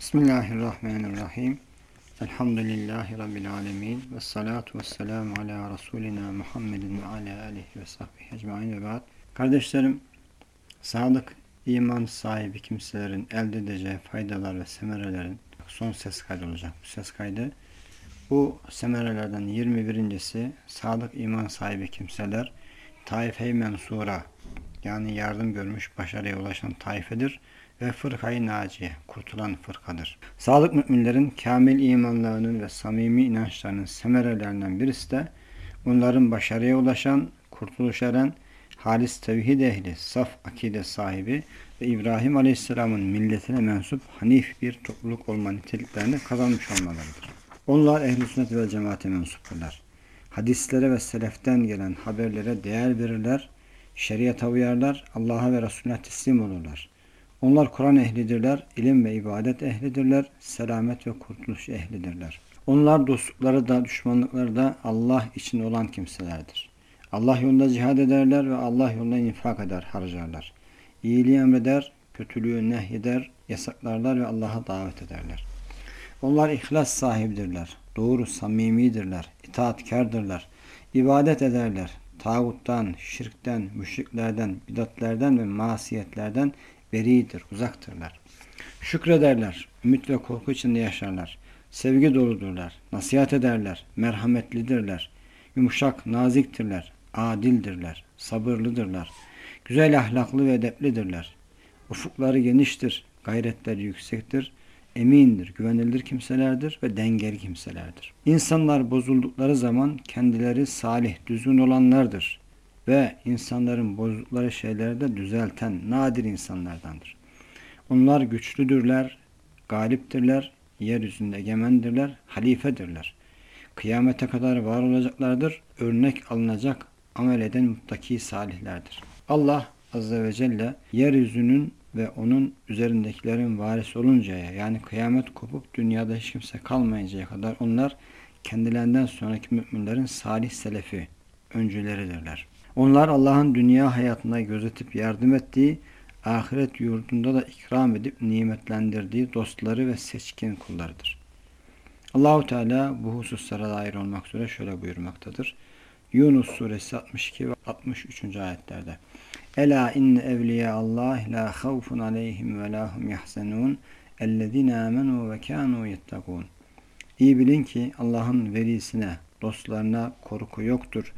Bismillahirrahmanirrahim. Elhamdülillahi Rabbil alemin. Ve salatu ve selamu ala Resulina Muhammedin ve ala alihi ve sahbihi ecmain ve ba'd. Kardeşlerim, sadık iman sahibi kimselerin elde edeceği faydalar ve semerelerin son ses kaydı olacak. Bu ses kaydı bu semerelerden 21.si sadık iman sahibi kimseler Taife-i Mensura yani yardım görmüş başarıya ulaşan taifedir ve fırkayı naciye, kurtulan fırkadır. Sadık müminlerin kamil imanlarının ve samimi inançlarının semerelerinden birisi de bunların başarıya ulaşan, kurtuluş eren, halis tevhid ehli, saf akide sahibi ve İbrahim Aleyhisselam'ın milletine mensup hanif bir topluluk olma niteliklerini kazanmış olmalarıdır. Onlar ehl-i sünnet ve cemaate mensupturlar. Hadislere ve seleften gelen haberlere değer verirler, şeriata uyarlar, Allah'a ve Resulüne teslim olurlar. Onlar Kur'an ehlidirler, ilim ve ibadet ehlidirler, selamet ve kurtuluş ehlidirler. Onlar dostlukları da düşmanlıkları da Allah için olan kimselerdir. Allah yolunda cihad ederler ve Allah yolunda infak eder, harcarlar. İyiliği emreder, kötülüğü nehyeder, yasaklarlar ve Allah'a davet ederler. Onlar ihlas sahibidirler, doğru samimidirler, itaatkardırlar, ibadet ederler, tağuttan, şirkten, müşriklerden, bidatlerden ve masiyetlerden beridir, uzaktırlar. Şükrederler, ümit ve korku içinde yaşarlar. Sevgi doludurlar, nasihat ederler, merhametlidirler. Yumuşak, naziktirler, adildirler, sabırlıdırlar. Güzel ahlaklı ve edeplidirler. Ufukları geniştir, gayretleri yüksektir, emindir, güvenilir kimselerdir ve dengeli kimselerdir. İnsanlar bozuldukları zaman kendileri salih, düzgün olanlardır ve insanların bozdukları şeyleri de düzelten nadir insanlardandır. Onlar güçlüdürler, galiptirler, yeryüzünde egemendirler, halifedirler. Kıyamete kadar var olacaklardır, örnek alınacak amel eden muttaki salihlerdir. Allah Azze ve Celle yeryüzünün ve onun üzerindekilerin varis oluncaya yani kıyamet kopup dünyada hiç kimse kalmayıncaya kadar onlar kendilerinden sonraki müminlerin salih selefi, öncüleridirler. Onlar Allah'ın dünya hayatında gözetip yardım ettiği, ahiret yurdunda da ikram edip nimetlendirdiği dostları ve seçkin kullarıdır. Allahu Teala bu hususlara dair olmak üzere şöyle buyurmaktadır. Yunus suresi 62 ve 63. ayetlerde. Ela inne evliya Allah la havfun aleyhim ve la hum yahzenun ellezine amenu ve kanu yettakun. İyi bilin ki Allah'ın verisine, dostlarına korku yoktur.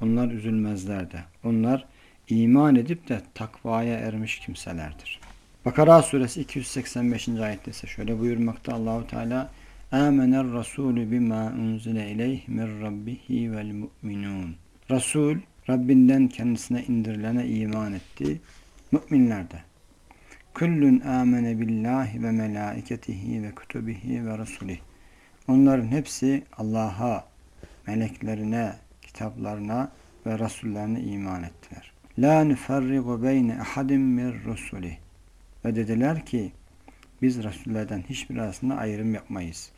Onlar üzülmezler de. Onlar iman edip de takvaya ermiş kimselerdir. Bakara suresi 285. ayette ise şöyle buyurmakta Allahu Teala Amener Rasulü bima unzile ileyh min rabbihi vel mu'minun. Resul Rabbinden kendisine indirilene iman etti. Müminler de. Kullun amene billahi ve melaiketihi ve kutubihi ve rasulih. Onların hepsi Allah'a, meleklerine, kitaplarına ve rasullerine iman ettiler. La nufarrigu beyne ahadim min rusulih. Ve dediler ki biz rasullerden hiçbir arasında ayrım yapmayız.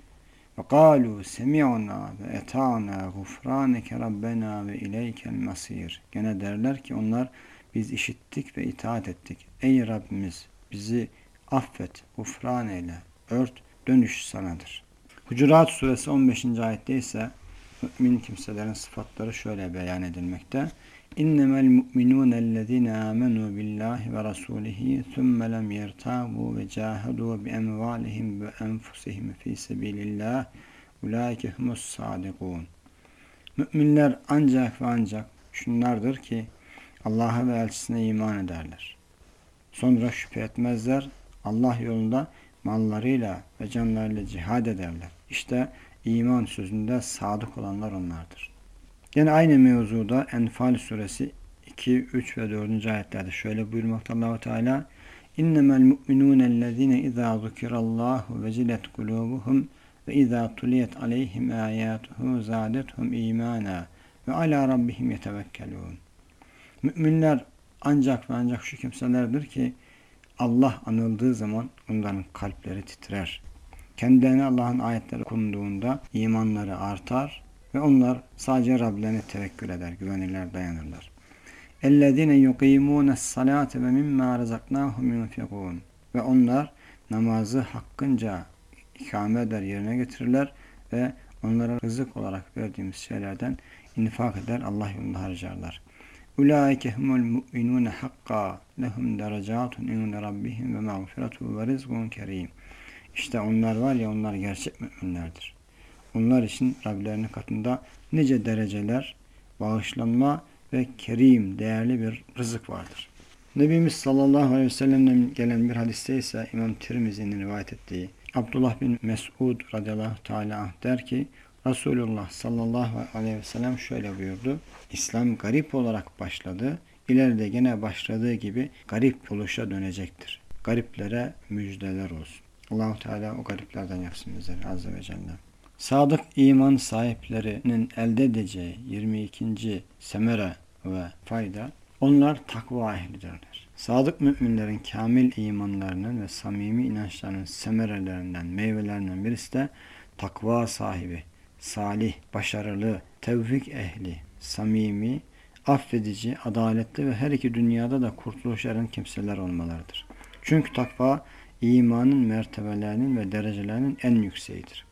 Ve kalu semi'na ve eta'na gufraneke rabbena ve ileykel masir. Gene derler ki onlar biz işittik ve itaat ettik. Ey Rabbimiz bizi affet, gufran eyle, ört, dönüş sanadır. Hucurat suresi 15. ayette ise mümin kimselerin sıfatları şöyle beyan edilmekte. İnnemel mu'minûnellezîne âmenû billahi ve rasûlihi thumme lem yertâbû ve câhedû bi emvâlihim ve enfusihim fî sebîlillâh ulâike humus sâdikûn. Müminler ancak ve ancak şunlardır ki Allah'a ve elçisine iman ederler. Sonra şüphe etmezler. Allah yolunda mallarıyla ve canlarıyla cihad ederler. İşte iman sözünde sadık olanlar onlardır. Yine aynı mevzuda Enfal suresi 2, 3 ve 4. ayetlerde şöyle buyurmakta Allahu Teala İnnemel mu'minûnellezîne izâ zukirallâhu vecilet kulûbuhum ve izâ tuliyet aleyhim âyâtuhu zâdethum îmâna ve alâ rabbihim yetevekkelûn. Müminler ancak ve ancak şu kimselerdir ki Allah anıldığı zaman onların kalpleri titrer. Kendilerine Allah'ın ayetleri okunduğunda imanları artar ve onlar sadece Rablerine tevekkül eder, güvenirler, dayanırlar. اَلَّذ۪ينَ يُقِيمُونَ الصَّلَاةَ وَمِمَّا رَزَقْنَاهُمْ يُنْفِقُونَ Ve onlar namazı hakkınca ikame eder, yerine getirirler ve onlara rızık olarak verdiğimiz şeylerden infak eder, Allah yolunda harcarlar. Ulaike humul mu'minun hakka lehum derecatun inde rabbihim ve mağfiretu ve rizkun. İşte onlar var ya onlar gerçek müminlerdir. Onlar için Rablerinin katında nice dereceler, bağışlanma ve kerim, değerli bir rızık vardır. Nebimiz sallallahu aleyhi ve sellem'den gelen bir hadiste ise İmam Tirmizi'nin rivayet ettiği Abdullah bin Mesud radıyallahu teala der ki Resulullah sallallahu aleyhi ve sellem şöyle buyurdu. İslam garip olarak başladı. İleride gene başladığı gibi garip oluşa dönecektir. Gariplere müjdeler olsun. Allahu Teala o gariplerden yapsın bizleri azze ve celle. Sadık iman sahiplerinin elde edeceği 22. semere ve fayda onlar takva ehlidirler. Sadık müminlerin kamil imanlarının ve samimi inançlarının semerelerinden, meyvelerinden birisi de takva sahibi, salih, başarılı, tevfik ehli, samimi, affedici, adaletli ve her iki dünyada da kurtuluş eren kimseler olmalarıdır. Çünkü takva imanın mertebelerinin ve derecelerinin en yükseğidir.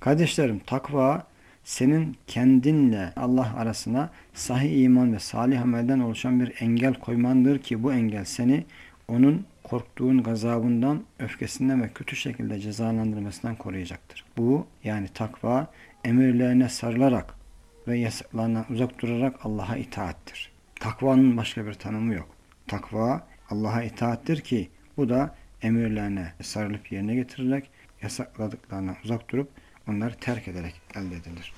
Kardeşlerim takva senin kendinle Allah arasına sahih iman ve salih amelden oluşan bir engel koymandır ki bu engel seni onun korktuğun gazabından, öfkesinden ve kötü şekilde cezalandırmasından koruyacaktır. Bu yani takva emirlerine sarılarak ve yasaklarından uzak durarak Allah'a itaattir. Takvanın başka bir tanımı yok. Takva Allah'a itaattir ki bu da emirlerine sarılıp yerine getirilerek yasakladıklarına uzak durup onları terk ederek elde edilir.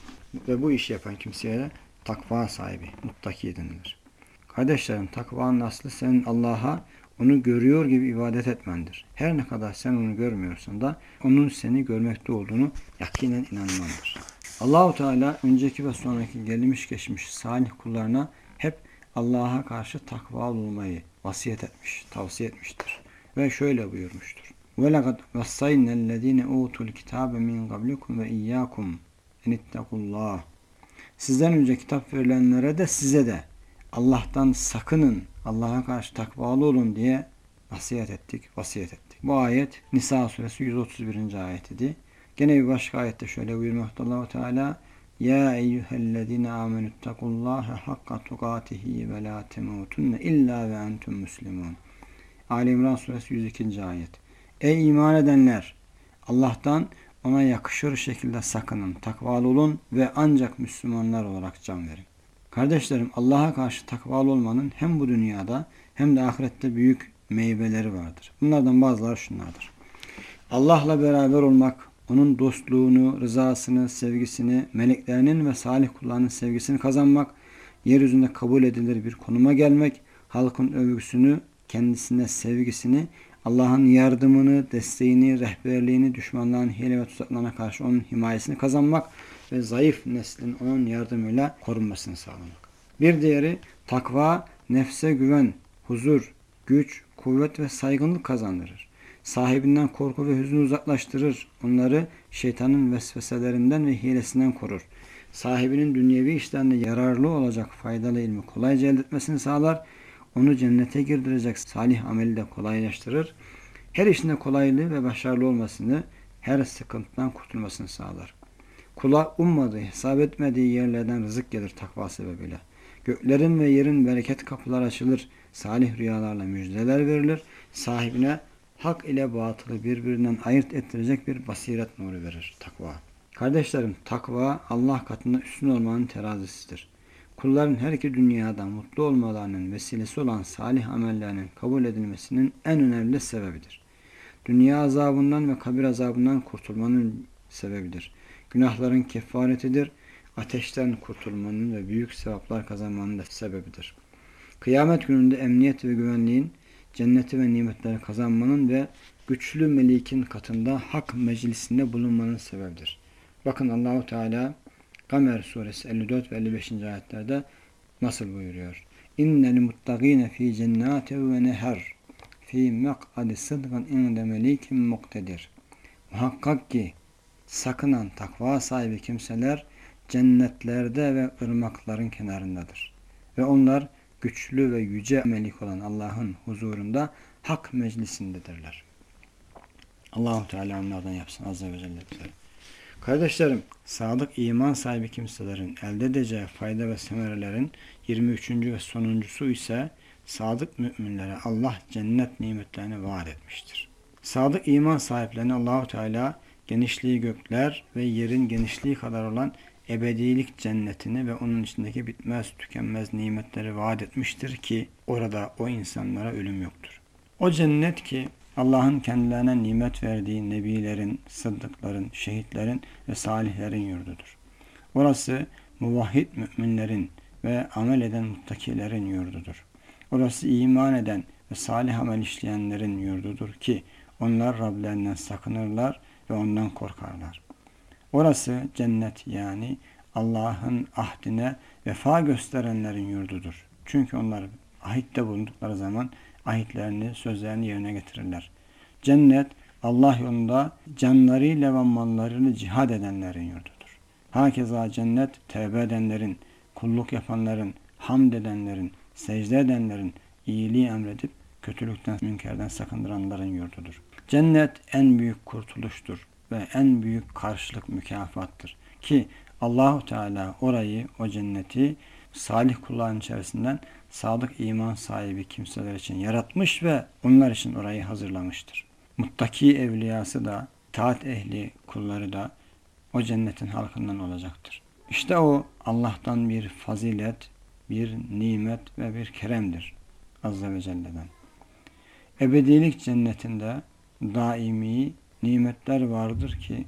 Ve bu işi yapan kimseye de takva sahibi, muttaki denilir. Kardeşlerim takvanın aslı senin Allah'a onu görüyor gibi ibadet etmendir. Her ne kadar sen onu görmüyorsan da onun seni görmekte olduğunu yakinen inanmandır. Allahu Teala önceki ve sonraki gelmiş geçmiş salih kullarına hep Allah'a karşı takva olmayı vasiyet etmiş, tavsiye etmiştir Ve şöyle buyurmuştur. وَلَقَدْ وَصَّيْنَا الَّذ۪ينَ اُوتُوا الْكِتَابَ مِنْ قَبْلِكُمْ وَاِيَّاكُمْ اَنِتَّقُوا Sizden önce kitap verilenlere de size de Allah'tan sakının, Allah'a karşı takvalı olun diye nasihat ettik, vasiyet ettik. Bu ayet Nisa suresi 131. ayet idi. Gene bir başka ayette şöyle buyurmakta Allah Teala Ya eyyühellezine amenüttekullaha hakka tukatihi ve la temutunne illa ve entum muslimun. Ali İmran suresi 102. ayet. Ey iman edenler! Allah'tan ona yakışır şekilde sakının, takvalı olun ve ancak Müslümanlar olarak can verin. Kardeşlerim Allah'a karşı takvalı olmanın hem bu dünyada hem de ahirette büyük meyveleri vardır. Bunlardan bazıları şunlardır. Allah'la beraber olmak, onun dostluğunu, rızasını, sevgisini, meleklerinin ve salih kullarının sevgisini kazanmak, yeryüzünde kabul edilir bir konuma gelmek, halkın övgüsünü, kendisine sevgisini, Allah'ın yardımını, desteğini, rehberliğini, düşmanların hile ve tuzaklarına karşı onun himayesini kazanmak ve zayıf neslin onun yardımıyla korunmasını sağlamak. Bir diğeri takva, nefse güven, huzur, güç, kuvvet ve saygınlık kazandırır. Sahibinden korku ve hüznü uzaklaştırır. Onları şeytanın vesveselerinden ve hilesinden korur. Sahibinin dünyevi işlerinde yararlı olacak faydalı ilmi kolayca elde etmesini sağlar. Onu cennete girdirecek salih ameli de kolaylaştırır. Her işinde kolaylığı ve başarılı olmasını, her sıkıntıdan kurtulmasını sağlar. Kula ummadığı, hesap etmediği yerlerden rızık gelir takva sebebiyle. Göklerin ve yerin bereket kapılar açılır. Salih rüyalarla müjdeler verilir. Sahibine hak ile batılı birbirinden ayırt ettirecek bir basiret nuru verir takva. Kardeşlerim takva Allah katında üstün olmanın terazisidir. Kulların her iki dünyada mutlu olmalarının vesilesi olan salih amellerinin kabul edilmesinin en önemli sebebidir. Dünya azabından ve kabir azabından kurtulmanın sebebidir. Günahların kefaretidir. Ateşten kurtulmanın ve büyük sevaplar kazanmanın da sebebidir. Kıyamet gününde emniyet ve güvenliğin, cenneti ve nimetleri kazanmanın ve güçlü melikin katında hak meclisinde bulunmanın sebebidir. Bakın Allahu Teala Kamer suresi 54 ve 55. ayetlerde nasıl buyuruyor? İnnel muttaqine fi cennatin ve neher fi mek'adi sıdgan inde melikin muktedir. Muhakkak ki sakınan takva sahibi kimseler cennetlerde ve ırmakların kenarındadır. Ve onlar güçlü ve yüce melik olan Allah'ın huzurunda hak meclisindedirler. Allahu Teala onlardan yapsın azze ve celle. Kardeşlerim, sadık iman sahibi kimselerin elde edeceği fayda ve semerelerin 23. ve sonuncusu ise sadık müminlere Allah cennet nimetlerini vaat etmiştir. Sadık iman sahiplerine Allahu Teala genişliği gökler ve yerin genişliği kadar olan ebedilik cennetini ve onun içindeki bitmez tükenmez nimetleri vaat etmiştir ki orada o insanlara ölüm yoktur. O cennet ki Allah'ın kendilerine nimet verdiği nebilerin, sıddıkların, şehitlerin ve salihlerin yurdudur. Orası muvahhid müminlerin ve amel eden muttakilerin yurdudur. Orası iman eden ve salih amel işleyenlerin yurdudur ki onlar Rablerinden sakınırlar ve ondan korkarlar. Orası cennet yani Allah'ın ahdine vefa gösterenlerin yurdudur. Çünkü onlar ahitte bulundukları zaman ahitlerini, sözlerini yerine getirirler. Cennet Allah yolunda canlarıyla ve mallarını cihad edenlerin yurdudur. Hakeza cennet tevbe edenlerin, kulluk yapanların, hamd edenlerin, secde edenlerin, iyiliği emredip kötülükten, münkerden sakındıranların yurdudur. Cennet en büyük kurtuluştur ve en büyük karşılık mükafattır. Ki Allahu Teala orayı, o cenneti salih kulların içerisinden sadık iman sahibi kimseler için yaratmış ve onlar için orayı hazırlamıştır. Muttaki evliyası da, taat ehli kulları da o cennetin halkından olacaktır. İşte o Allah'tan bir fazilet, bir nimet ve bir keremdir. Azze ve Celle'den. Ebedilik cennetinde daimi nimetler vardır ki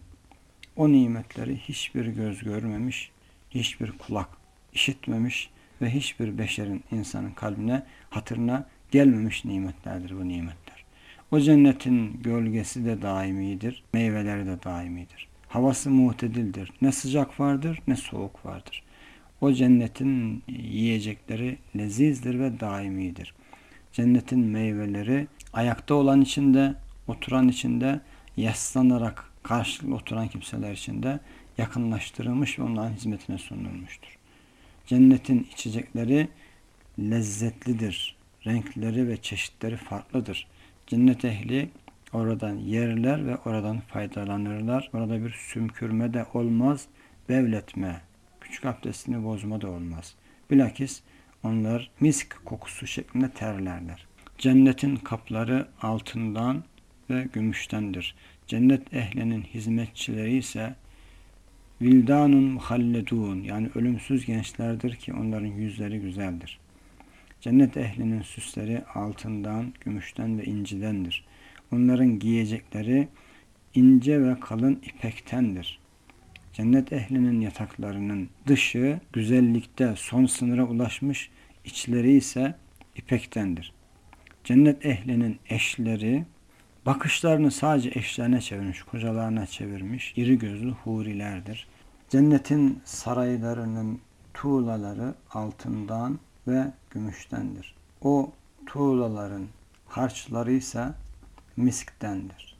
o nimetleri hiçbir göz görmemiş, hiçbir kulak işitmemiş ve hiçbir beşerin insanın kalbine, hatırına gelmemiş nimetlerdir bu nimetler. O cennetin gölgesi de daimidir, meyveleri de daimidir. Havası muhtedildir. Ne sıcak vardır ne soğuk vardır. O cennetin yiyecekleri lezizdir ve daimidir. Cennetin meyveleri ayakta olan içinde, oturan içinde, yaslanarak karşılıklı oturan kimseler içinde yakınlaştırılmış ve onların hizmetine sunulmuştur. Cennetin içecekleri lezzetlidir. Renkleri ve çeşitleri farklıdır. Cennet ehli oradan yerler ve oradan faydalanırlar. Orada bir sümkürme de olmaz, bevletme, küçük abdestini bozma da olmaz. Bilakis onlar misk kokusu şeklinde terlerler. Cennetin kapları altından ve gümüştendir. Cennet ehlinin hizmetçileri ise vildanun muhalledun yani ölümsüz gençlerdir ki onların yüzleri güzeldir. Cennet ehlinin süsleri altından, gümüşten ve incidendir. Onların giyecekleri ince ve kalın ipektendir. Cennet ehlinin yataklarının dışı güzellikte son sınıra ulaşmış, içleri ise ipektendir. Cennet ehlinin eşleri bakışlarını sadece eşlerine çevirmiş, kocalarına çevirmiş, iri gözlü hurilerdir. Cennetin saraylarının tuğlaları altından ve gümüştendir. O tuğlaların harçları ise misktendir.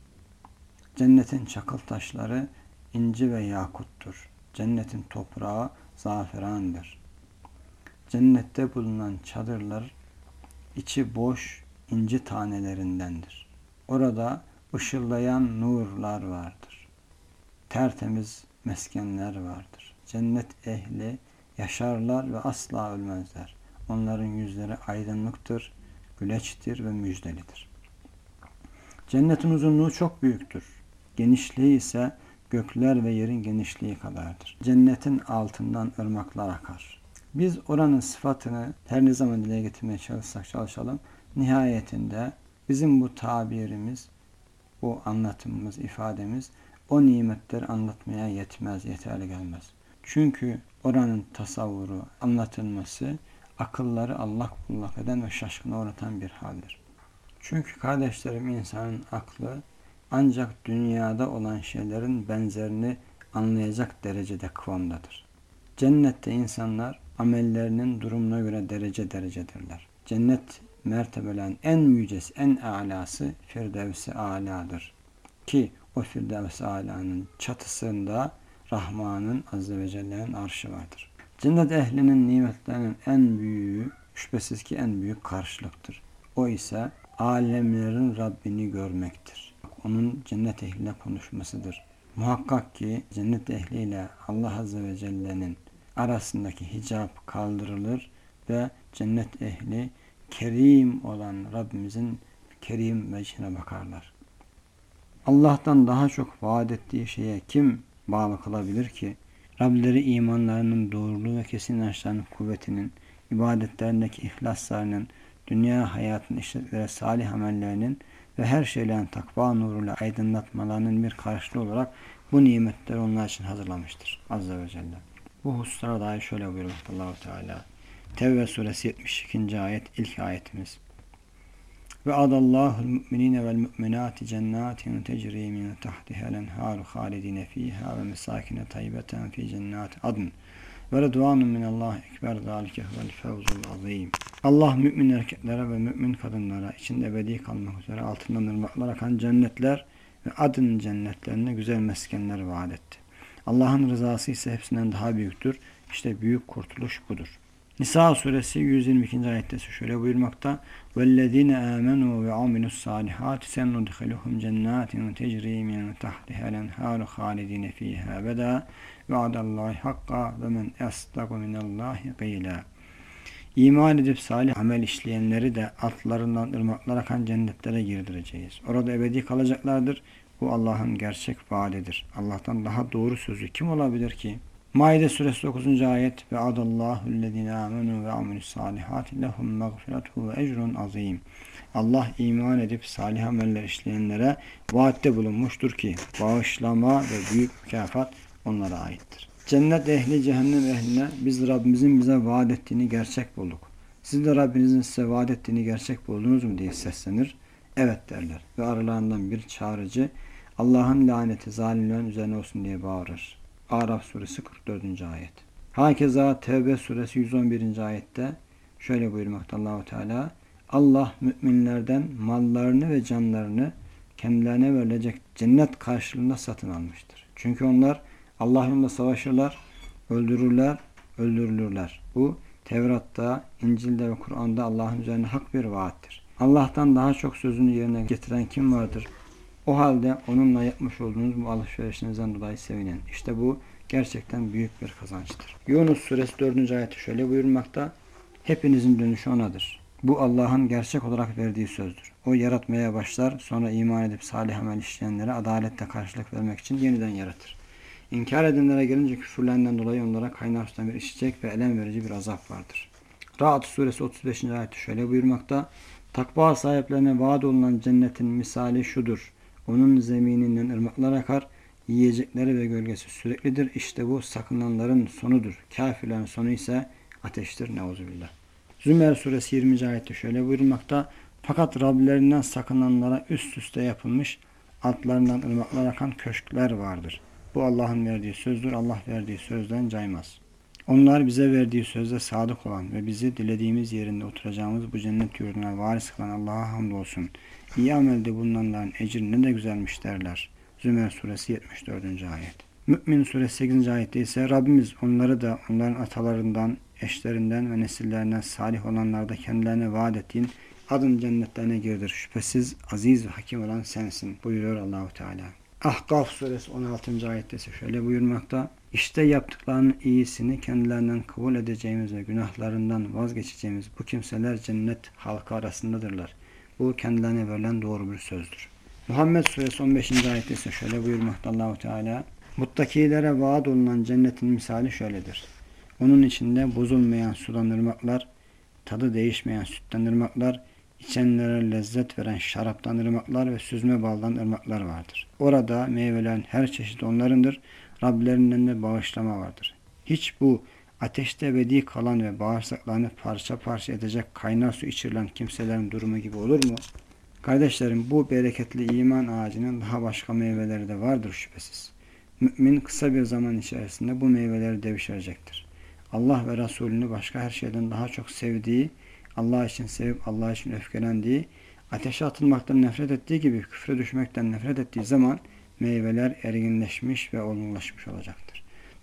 Cennetin çakıl taşları inci ve yakuttur. Cennetin toprağı zaferandır. Cennette bulunan çadırlar içi boş inci tanelerindendir. Orada ışıldayan nurlar vardır. Tertemiz meskenler vardır. Cennet ehli yaşarlar ve asla ölmezler. Onların yüzleri aydınlıktır, güleçtir ve müjdelidir. Cennetin uzunluğu çok büyüktür. Genişliği ise gökler ve yerin genişliği kadardır. Cennetin altından ırmaklar akar. Biz oranın sıfatını her ne zaman dile getirmeye çalışsak çalışalım. Nihayetinde bizim bu tabirimiz, bu anlatımımız, ifademiz o nimetleri anlatmaya yetmez, yeterli gelmez. Çünkü oranın tasavvuru, anlatılması akılları Allah bullak eden ve şaşkına uğratan bir haldir. Çünkü kardeşlerim insanın aklı ancak dünyada olan şeylerin benzerini anlayacak derecede kıvamdadır. Cennette insanlar amellerinin durumuna göre derece derecedirler. Cennet mertebelerin en yücesi, en alası Firdevs-i Ala'dır. Ki o Firdevs-i Ala'nın çatısında Rahman'ın Azze ve Celle'nin arşı vardır. Cennet ehlinin nimetlerinin en büyüğü, şüphesiz ki en büyük karşılıktır. O ise alemlerin Rabbini görmektir. onun cennet ehline konuşmasıdır. Muhakkak ki cennet ehliyle Allah Azze ve Celle'nin arasındaki hicap kaldırılır ve cennet ehli kerim olan Rabbimizin kerim vecihine bakarlar. Allah'tan daha çok vaat ettiği şeye kim bağlı kalabilir ki? Rableri imanlarının doğruluğu ve kesin inançlarının kuvvetinin, ibadetlerindeki ihlaslarının, dünya hayatının işledikleri salih amellerinin ve her şeylerin takva nuruyla aydınlatmalarının bir karşılığı olarak bu nimetleri onlar için hazırlamıştır. Azze ve Celle. Bu hususlara dair şöyle buyuruyor Allahu Teala. Tevbe suresi 72. ayet ilk ayetimiz. Ve adallahu mu'minine vel mu'minati cennatin tecri min tahtiha lenharu halidine fiha ve mesakine tayyibeten fi cennati adn. Ve redvanun minallah ekber zalike vel fevzul azim. Allah mümin erkeklere ve mümin kadınlara içinde ebedi kalmak üzere altından ırmaklar akan cennetler ve adın cennetlerine güzel meskenler vaat etti. Allah'ın rızası ise hepsinden daha büyüktür. İşte büyük kurtuluş budur. Nisa suresi 122. ayette şöyle buyurmakta. وَالَّذ۪ينَ آمَنُوا وَعَمِلُوا الصَّالِحَاتِ سَنُدْخِلُهُمْ جَنَّاتٍ تَجْرِي مِنْ تَحْتِهَا الْاَنْهَارُ خَالِد۪ينَ ف۪يهَا بَدَا وَعَدَ اللّٰهِ حَقًّا وَمَنْ اَصْدَقُ مِنَ اللّٰهِ قِيلًا İman edip salih amel işleyenleri de altlarından ırmaklar akan cennetlere girdireceğiz. Orada ebedi kalacaklardır. Bu Allah'ın gerçek vaadidir. Allah'tan daha doğru sözü kim olabilir ki? Maide suresi 9. ayet ve adallahu ellezine amenu ve amelus salihat lehum mağfiretu ve ecrun azim. Allah iman edip salih ameller işleyenlere vaatte bulunmuştur ki bağışlama ve büyük mükafat onlara aittir. Cennet ehli cehennem ehline biz Rabbimizin bize vaat ettiğini gerçek bulduk. Siz de Rabbinizin size vaat ettiğini gerçek buldunuz mu diye seslenir. Evet derler ve aralarından bir çağrıcı Allah'ın laneti zalimlerin üzerine olsun diye bağırır. Araf suresi 44. ayet. Hakeza Tevbe suresi 111. ayette şöyle buyurmakta Allahu Teala Allah müminlerden mallarını ve canlarını kendilerine verilecek cennet karşılığında satın almıştır. Çünkü onlar Allah yolunda savaşırlar, öldürürler, öldürülürler. Bu Tevrat'ta, İncil'de ve Kur'an'da Allah'ın üzerine hak bir vaattir. Allah'tan daha çok sözünü yerine getiren kim vardır? O halde onunla yapmış olduğunuz bu alışverişinizden dolayı sevinin. İşte bu gerçekten büyük bir kazançtır. Yunus suresi 4. ayeti şöyle buyurmakta. Hepinizin dönüşü onadır. Bu Allah'ın gerçek olarak verdiği sözdür. O yaratmaya başlar, sonra iman edip salih amel işleyenlere adaletle karşılık vermek için yeniden yaratır. İnkar edenlere gelince küfürlerinden dolayı onlara kaynar sudan bir içecek ve elem verici bir azap vardır. Ra'd suresi 35. ayeti şöyle buyurmakta. Takva sahiplerine vaat olunan cennetin misali şudur. Onun zemininden ırmaklar akar, yiyecekleri ve gölgesi süreklidir. İşte bu sakınanların sonudur. Kafirlerin sonu ise ateştir. Neuzubillah. Zümer suresi 20. ayette şöyle buyurmakta. Fakat Rablerinden sakınanlara üst üste yapılmış altlarından ırmaklar akan köşkler vardır. Bu Allah'ın verdiği sözdür. Allah verdiği sözden caymaz. Onlar bize verdiği sözde sadık olan ve bizi dilediğimiz yerinde oturacağımız bu cennet yurduna varis kılan Allah'a hamdolsun. İyi amelde bulunanların ecri ne de güzelmiş derler. Zümer suresi 74. ayet. Mü'min suresi 8. ayette ise Rabbimiz onları da onların atalarından, eşlerinden ve nesillerinden salih olanlarda kendilerine vaat ettiğin adın cennetlerine girdir. Şüphesiz aziz ve hakim olan sensin buyuruyor Allahu Teala. Ahkaf suresi 16. ayette ise şöyle buyurmakta. İşte yaptıklarının iyisini kendilerinden kabul edeceğimiz ve günahlarından vazgeçeceğimiz bu kimseler cennet halkı arasındadırlar. Bu kendilerine verilen doğru bir sözdür. Muhammed suresi 15. ayette ise şöyle buyurmakta Allahu Teala. Muttakilere vaat olunan cennetin misali şöyledir. Onun içinde bozulmayan sudan ırmaklar, tadı değişmeyen sütten ırmaklar, içenlere lezzet veren şaraptan ırmaklar ve süzme baldan ırmaklar vardır. Orada meyvelerin her çeşidi onlarındır. Rablerinden de bağışlama vardır. Hiç bu ateşte ebedi kalan ve bağırsaklarını parça parça edecek kaynar su içirilen kimselerin durumu gibi olur mu? Kardeşlerim bu bereketli iman ağacının daha başka meyveleri de vardır şüphesiz. Mümin kısa bir zaman içerisinde bu meyveleri devşirecektir. Allah ve Resulünü başka her şeyden daha çok sevdiği, Allah için sevip Allah için öfkelendiği, ateşe atılmaktan nefret ettiği gibi küfre düşmekten nefret ettiği zaman meyveler erginleşmiş ve olgunlaşmış olacaktır.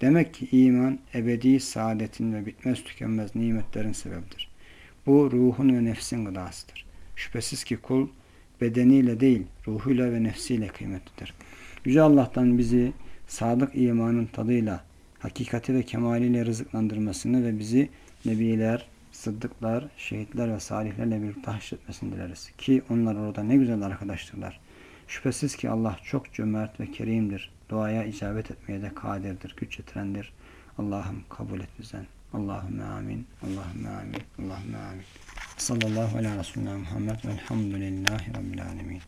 Demek ki iman ebedi saadetin ve bitmez tükenmez nimetlerin sebebidir. Bu ruhun ve nefsin gıdasıdır. Şüphesiz ki kul bedeniyle değil, ruhuyla ve nefsiyle kıymetlidir. Yüce Allah'tan bizi sadık imanın tadıyla, hakikati ve kemaliyle rızıklandırmasını ve bizi nebiler, sıddıklar, şehitler ve salihlerle birlikte haşretmesini dileriz. Ki onlar orada ne güzel arkadaştırlar. Şüphesiz ki Allah çok cömert ve kerimdir. Duaya icabet etmeye de kadirdir, güç yetirendir. Allah'ım kabul et bizden. Allahümme amin. Allahümme amin. Allahümme amin. Sallallahu ala Resulina Muhammed velhamdülillahi Rabbil alemin.